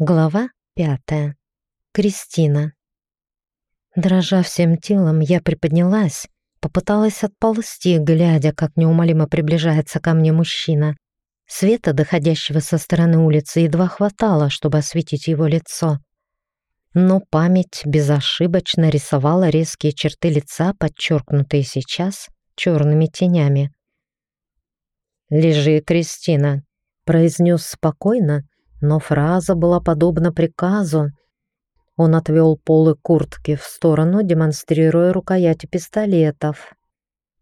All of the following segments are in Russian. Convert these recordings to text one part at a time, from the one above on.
Глава пятая. Кристина. Дрожа всем телом, я приподнялась, попыталась отползти, глядя, как неумолимо приближается ко мне мужчина. Света, доходящего со стороны улицы, едва хватало, чтобы осветить его лицо. Но память безошибочно рисовала резкие черты лица, подчеркнутые сейчас черными тенями. «Лежи, Кристина», — произнес спокойно, но фраза была подобна приказу. Он отвел полы куртки в сторону, демонстрируя рукояти пистолетов.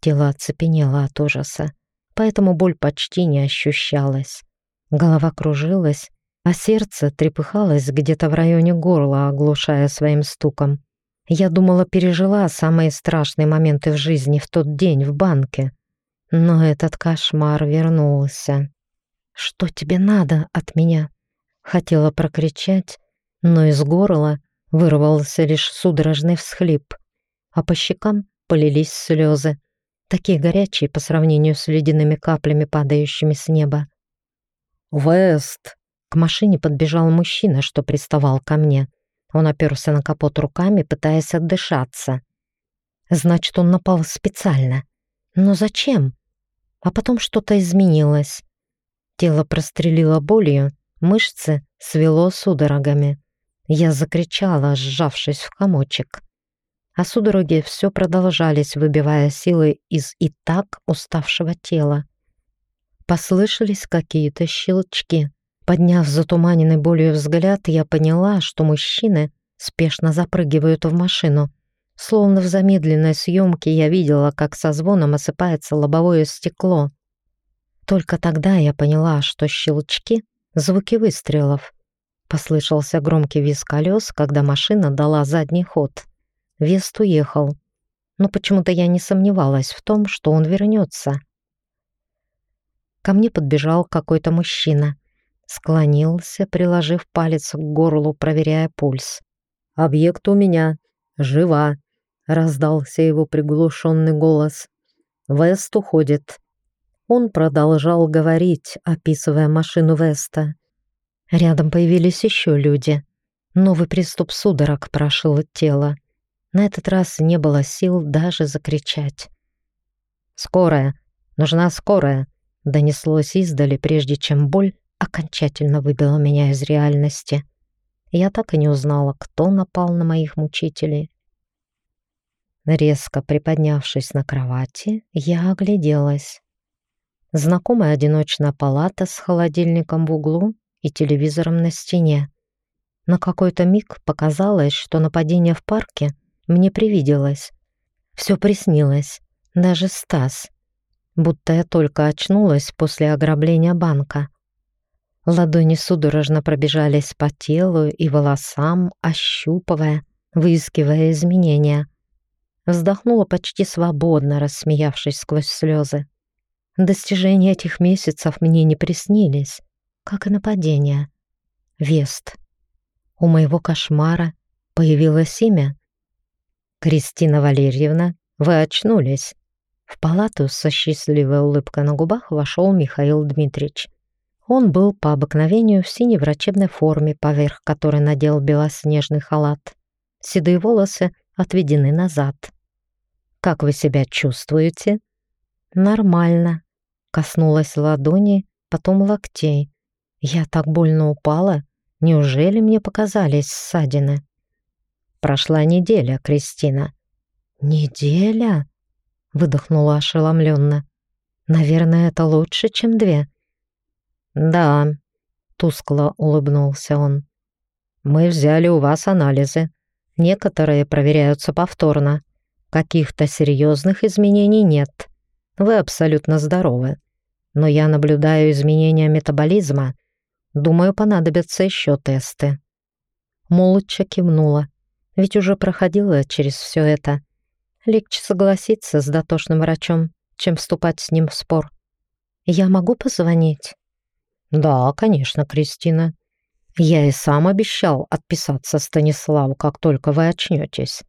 Тело оцепенело от ужаса, поэтому боль почти не ощущалась. Голова кружилась, а сердце трепыхалось где-то в районе горла, оглушая своим стуком. Я думала, пережила самые страшные моменты в жизни в тот день в банке. Но этот кошмар вернулся. «Что тебе надо от меня?» Хотела прокричать, но из горла вырвался лишь судорожный всхлип, а по щекам полились слезы, такие горячие по сравнению с ледяными каплями, падающими с неба. «Вест!» К машине подбежал мужчина, что приставал ко мне. Он оперся на капот руками, пытаясь отдышаться. Значит, он напал специально. Но зачем? А потом что-то изменилось. Тело прострелило болью, Мышцы свело судорогами. Я закричала, сжавшись в комочек. А судороги все продолжались, выбивая силы из и так уставшего тела. Послышались какие-то щелчки. Подняв затуманенный болью взгляд, я поняла, что мужчины спешно запрыгивают в машину. Словно в замедленной съемке я видела, как со звоном осыпается лобовое стекло. Только тогда я поняла, что щелчки Звуки выстрелов. Послышался громкий визг колес, когда машина дала задний ход. Вест уехал. Но почему-то я не сомневалась в том, что он вернется. Ко мне подбежал какой-то мужчина. Склонился, приложив палец к горлу, проверяя пульс. «Объект у меня. Жива!» — раздался его приглушенный голос. «Вест уходит. Он продолжал говорить, описывая машину Веста. Рядом появились еще люди. Новый приступ судорог прошил тело. На этот раз не было сил даже закричать. «Скорая! Нужна скорая!» донеслось издали, прежде чем боль окончательно выбила меня из реальности. Я так и не узнала, кто напал на моих мучителей. Резко приподнявшись на кровати, я огляделась. Знакомая одиночная палата с холодильником в углу и телевизором на стене. На какой-то миг показалось, что нападение в парке мне привиделось. Все приснилось, даже Стас. Будто я только очнулась после ограбления банка. Ладони судорожно пробежались по телу и волосам, ощупывая, выискивая изменения. Вздохнула почти свободно, рассмеявшись сквозь слезы. Достижения этих месяцев мне не приснились, как и нападение. Вест. У моего кошмара появилось имя. «Кристина Валерьевна, вы очнулись». В палату со счастливой улыбкой на губах вошел Михаил Дмитриевич. Он был по обыкновению в синей врачебной форме, поверх которой надел белоснежный халат. Седые волосы отведены назад. «Как вы себя чувствуете?» «Нормально», Коснулась ладони, потом локтей. Я так больно упала. Неужели мне показались ссадины? Прошла неделя, Кристина. Неделя? Выдохнула ошеломленно. Наверное, это лучше, чем две. Да, тускло улыбнулся он. Мы взяли у вас анализы. Некоторые проверяются повторно. Каких-то серьезных изменений нет. Вы абсолютно здоровы но я наблюдаю изменения метаболизма. Думаю, понадобятся еще тесты». Молча кивнула, ведь уже проходила через все это. Легче согласиться с дотошным врачом, чем вступать с ним в спор. «Я могу позвонить?» «Да, конечно, Кристина. Я и сам обещал отписаться Станиславу, как только вы очнетесь.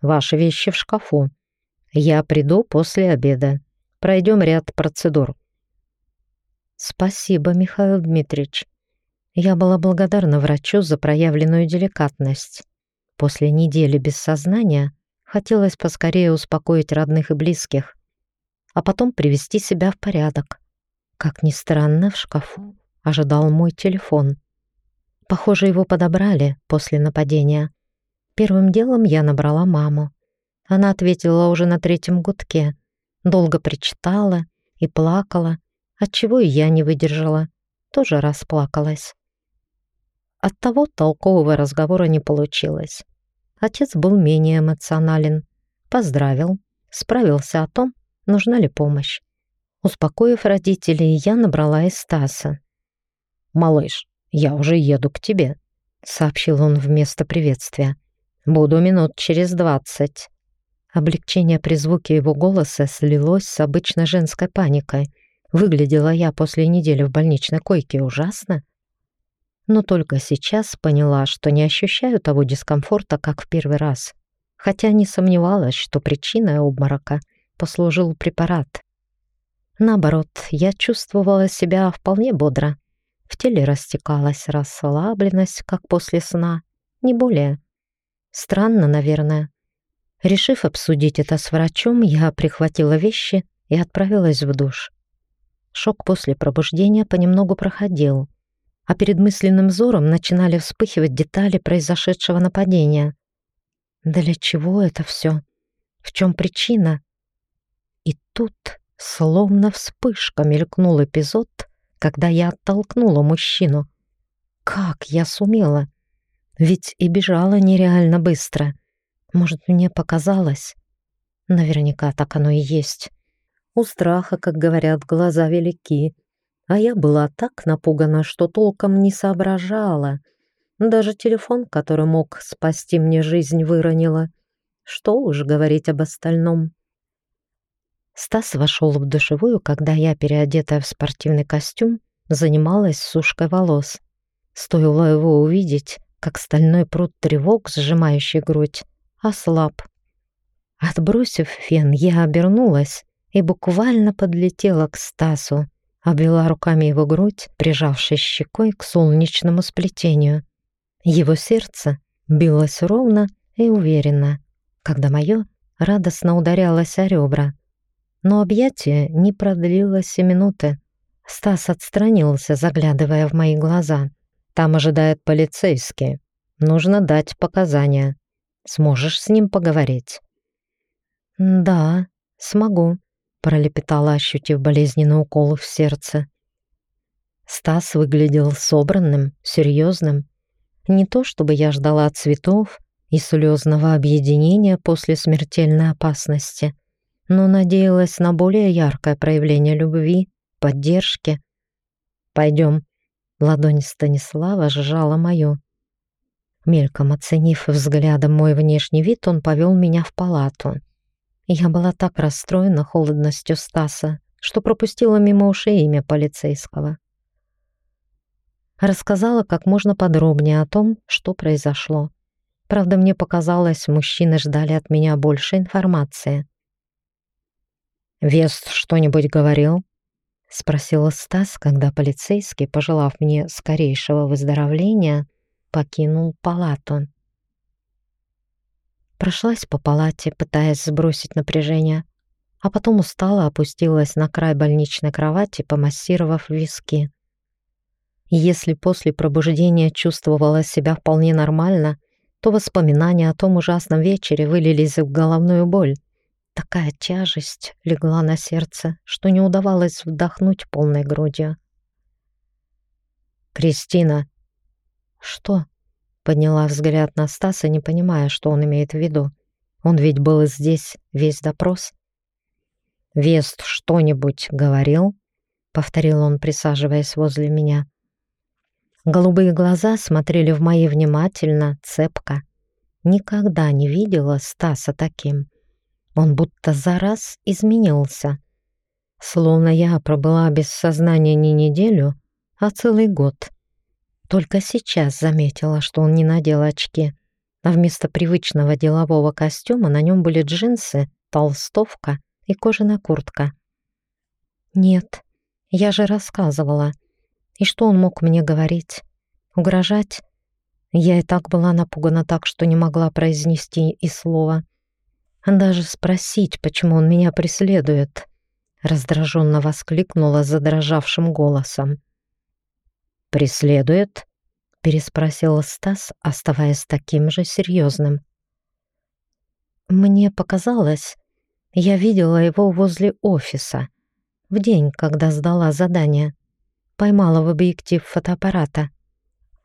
Ваши вещи в шкафу. Я приду после обеда. Пройдем ряд процедур. «Спасибо, Михаил Дмитриевич». Я была благодарна врачу за проявленную деликатность. После недели без сознания хотелось поскорее успокоить родных и близких, а потом привести себя в порядок. Как ни странно, в шкафу ожидал мой телефон. Похоже, его подобрали после нападения. Первым делом я набрала маму. Она ответила уже на третьем гудке. Долго причитала и плакала, отчего и я не выдержала. Тоже расплакалась. От того толкового разговора не получилось. Отец был менее эмоционален. Поздравил, справился о том, нужна ли помощь. Успокоив родителей, я набрала из Стаса. «Малыш, я уже еду к тебе», — сообщил он вместо приветствия. «Буду минут через двадцать». Облегчение при звуке его голоса слилось с обычной женской паникой. Выглядела я после недели в больничной койке ужасно но только сейчас поняла, что не ощущаю того дискомфорта, как в первый раз, хотя не сомневалась, что причиной обморока послужил препарат. Наоборот, я чувствовала себя вполне бодро. В теле растекалась расслабленность, как после сна, не более. Странно, наверное. Решив обсудить это с врачом, я прихватила вещи и отправилась в душ. Шок после пробуждения понемногу проходил — а перед мысленным взором начинали вспыхивать детали произошедшего нападения. Для чего это все? В чем причина? И тут, словно вспышка, мелькнул эпизод, когда я оттолкнула мужчину. Как я сумела? Ведь и бежала нереально быстро. Может, мне показалось? Наверняка так оно и есть. У страха, как говорят, глаза велики, а я была так напугана, что толком не соображала. Даже телефон, который мог спасти мне жизнь, выронила. Что уж говорить об остальном. Стас вошел в душевую, когда я, переодетая в спортивный костюм, занималась сушкой волос. Стоило его увидеть, как стальной пруд тревог, сжимающий грудь, ослаб. Отбросив фен, я обернулась и буквально подлетела к Стасу обвела руками его грудь, прижавшись щекой к солнечному сплетению. Его сердце билось ровно и уверенно, когда мое радостно ударялось о ребра. Но объятие не продлилось и минуты. Стас отстранился, заглядывая в мои глаза. «Там ожидает полицейский. Нужно дать показания. Сможешь с ним поговорить?» «Да, смогу», пролепетала, ощутив болезненный укол в сердце. Стас выглядел собранным, серьезным. Не то чтобы я ждала цветов и слезного объединения после смертельной опасности, но надеялась на более яркое проявление любви, поддержки. «Пойдем». Ладонь Станислава сжала мою. Мельком оценив взглядом мой внешний вид, он повел меня в палату. Я была так расстроена холодностью Стаса, что пропустила мимо ушей имя полицейского. Рассказала как можно подробнее о том, что произошло. Правда, мне показалось, мужчины ждали от меня больше информации. «Вест что-нибудь говорил?» — спросила Стас, когда полицейский, пожелав мне скорейшего выздоровления, покинул палату. Прошлась по палате, пытаясь сбросить напряжение, а потом устала опустилась на край больничной кровати, помассировав виски. если после пробуждения чувствовала себя вполне нормально, то воспоминания о том ужасном вечере вылились в головную боль. Такая тяжесть легла на сердце, что не удавалось вдохнуть полной грудью. «Кристина!» «Что?» Подняла взгляд на Стаса, не понимая, что он имеет в виду. Он ведь был здесь весь допрос. «Вест что-нибудь говорил?» — повторил он, присаживаясь возле меня. Голубые глаза смотрели в мои внимательно, цепко. Никогда не видела Стаса таким. Он будто за раз изменился. Словно я пробыла без сознания не неделю, а целый год. Только сейчас заметила, что он не надел очки, а вместо привычного делового костюма на нем были джинсы, толстовка и кожаная куртка. «Нет, я же рассказывала. И что он мог мне говорить? Угрожать? Я и так была напугана так, что не могла произнести и слова. Даже спросить, почему он меня преследует. Раздраженно воскликнула задрожавшим голосом. «Преследует?» — переспросил Стас, оставаясь таким же серьезным. «Мне показалось, я видела его возле офиса в день, когда сдала задание. Поймала в объектив фотоаппарата.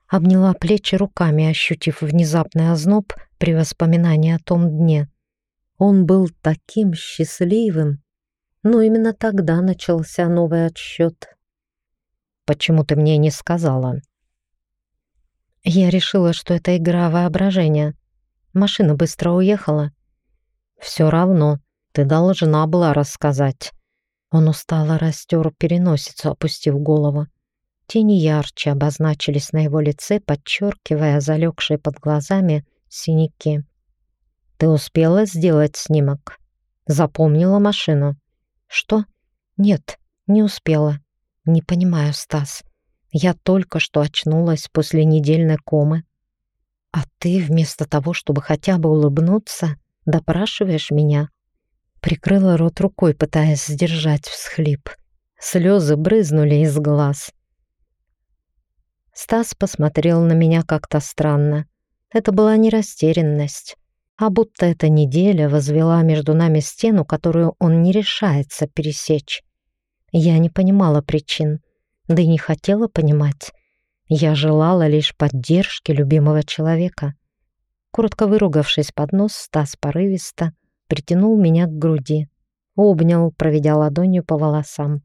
Обняла плечи руками, ощутив внезапный озноб при воспоминании о том дне. Он был таким счастливым. Но именно тогда начался новый отсчет. «Почему ты мне не сказала?» Я решила, что это игра воображения. Машина быстро уехала. «Все равно», ты должна была рассказать». Он устало растер переносицу, опустив голову. Тени ярче обозначились на его лице, подчеркивая залегшие под глазами синяки. «Ты успела сделать снимок? Запомнила машину?» «Что? Нет, не успела. Не понимаю, Стас. Я только что очнулась после недельной комы. А ты вместо того, чтобы хотя бы улыбнуться, допрашиваешь меня Прикрыла рот рукой, пытаясь сдержать всхлип. Слезы брызнули из глаз. Стас посмотрел на меня как-то странно. Это была не растерянность, а будто эта неделя возвела между нами стену, которую он не решается пересечь. Я не понимала причин, да и не хотела понимать. Я желала лишь поддержки любимого человека. Коротко выругавшись под нос, Стас порывисто притянул меня к груди, обнял, проведя ладонью по волосам.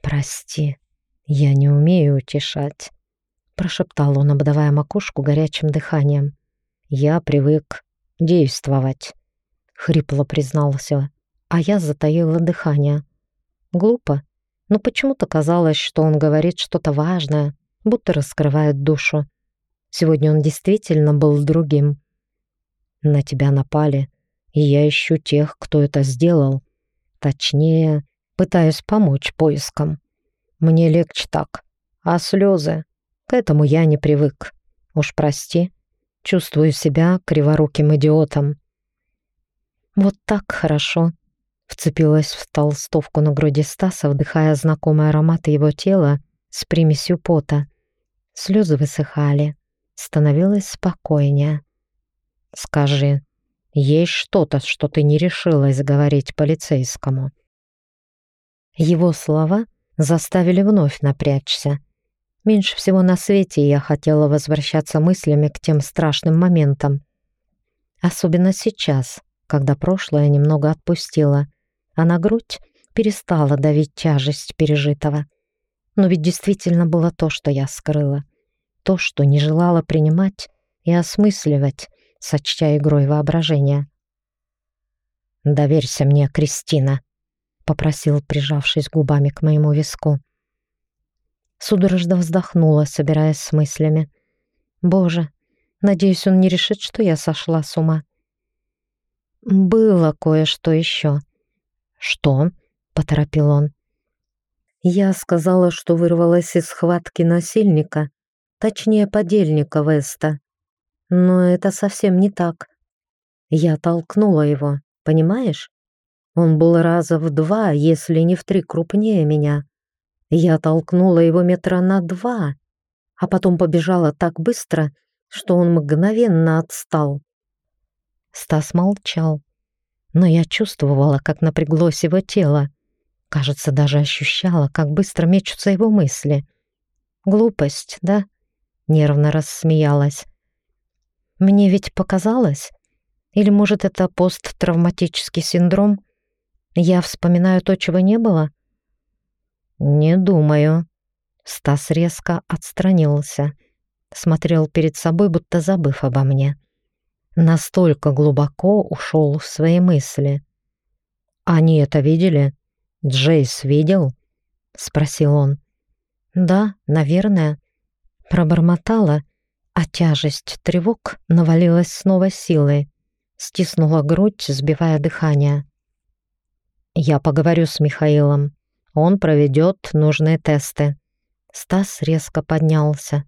«Прости, я не умею утешать», — прошептал он, обдавая макушку горячим дыханием. «Я привык действовать», — хрипло признался, а я затаила дыхание. Глупо, но почему-то казалось, что он говорит что-то важное, будто раскрывает душу. Сегодня он действительно был другим. «На тебя напали», и я ищу тех, кто это сделал. Точнее, пытаюсь помочь поискам. Мне легче так. А слезы? К этому я не привык. Уж прости. Чувствую себя криворуким идиотом. Вот так хорошо. Вцепилась в толстовку на груди Стаса, вдыхая знакомый аромат его тела с примесью пота. Слезы высыхали. Становилось спокойнее. «Скажи, есть что-то, что ты не решилась говорить полицейскому». Его слова заставили вновь напрячься. Меньше всего на свете я хотела возвращаться мыслями к тем страшным моментам. Особенно сейчас, когда прошлое немного отпустило, а на грудь перестала давить тяжесть пережитого. Но ведь действительно было то, что я скрыла. То, что не желала принимать и осмысливать, сочтя игрой воображения. «Доверься мне, Кристина», — попросил, прижавшись губами к моему виску. Судорожно вздохнула, собираясь с мыслями. «Боже, надеюсь, он не решит, что я сошла с ума». «Было кое-что еще». «Что?» — поторопил он. Я сказала, что вырвалась из схватки насильника, точнее, подельника Веста. Но это совсем не так. Я толкнула его, понимаешь? Он был раза в два, если не в три крупнее меня. Я толкнула его метра на два, а потом побежала так быстро, что он мгновенно отстал. Стас молчал, но я чувствовала, как напряглось его тело. Кажется, даже ощущала, как быстро мечутся его мысли. «Глупость, да?» — нервно рассмеялась. Мне ведь показалось? Или, может, это посттравматический синдром? Я вспоминаю то, чего не было? Не думаю. Стас резко отстранился. Смотрел перед собой, будто забыв обо мне. Настолько глубоко ушел в свои мысли. «Они это видели? Джейс видел?» — спросил он. «Да, наверное». Пробормотала а тяжесть тревог навалилась с новой силой, стиснула грудь, сбивая дыхание. «Я поговорю с Михаилом. Он проведет нужные тесты». Стас резко поднялся.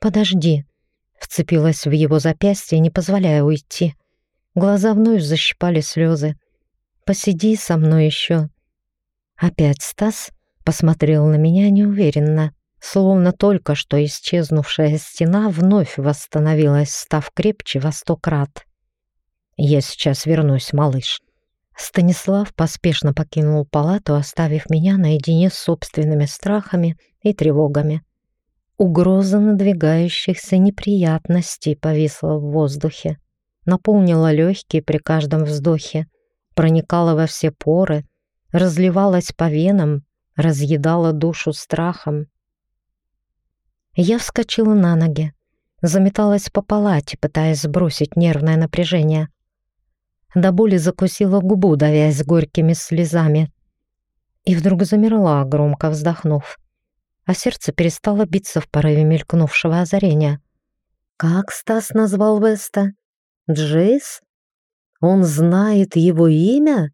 «Подожди», — вцепилась в его запястье, не позволяя уйти. Глаза вновь защипали слезы. «Посиди со мной еще». Опять Стас посмотрел на меня неуверенно, словно только что исчезнувшая стена вновь восстановилась, став крепче во сто крат. «Я сейчас вернусь, малыш». Станислав поспешно покинул палату, оставив меня наедине с собственными страхами и тревогами. Угроза надвигающихся неприятностей повисла в воздухе, наполнила легкие при каждом вздохе, проникала во все поры, разливалась по венам, разъедала душу страхом. Я вскочила на ноги, заметалась по палате, пытаясь сбросить нервное напряжение. До боли закусила губу, давясь горькими слезами. И вдруг замерла, громко вздохнув а сердце перестало биться в порыве мелькнувшего озарения. Как Стас назвал Веста? Джейс? Он знает его имя?